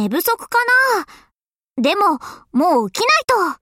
寝不足かなでも、もう起きないと。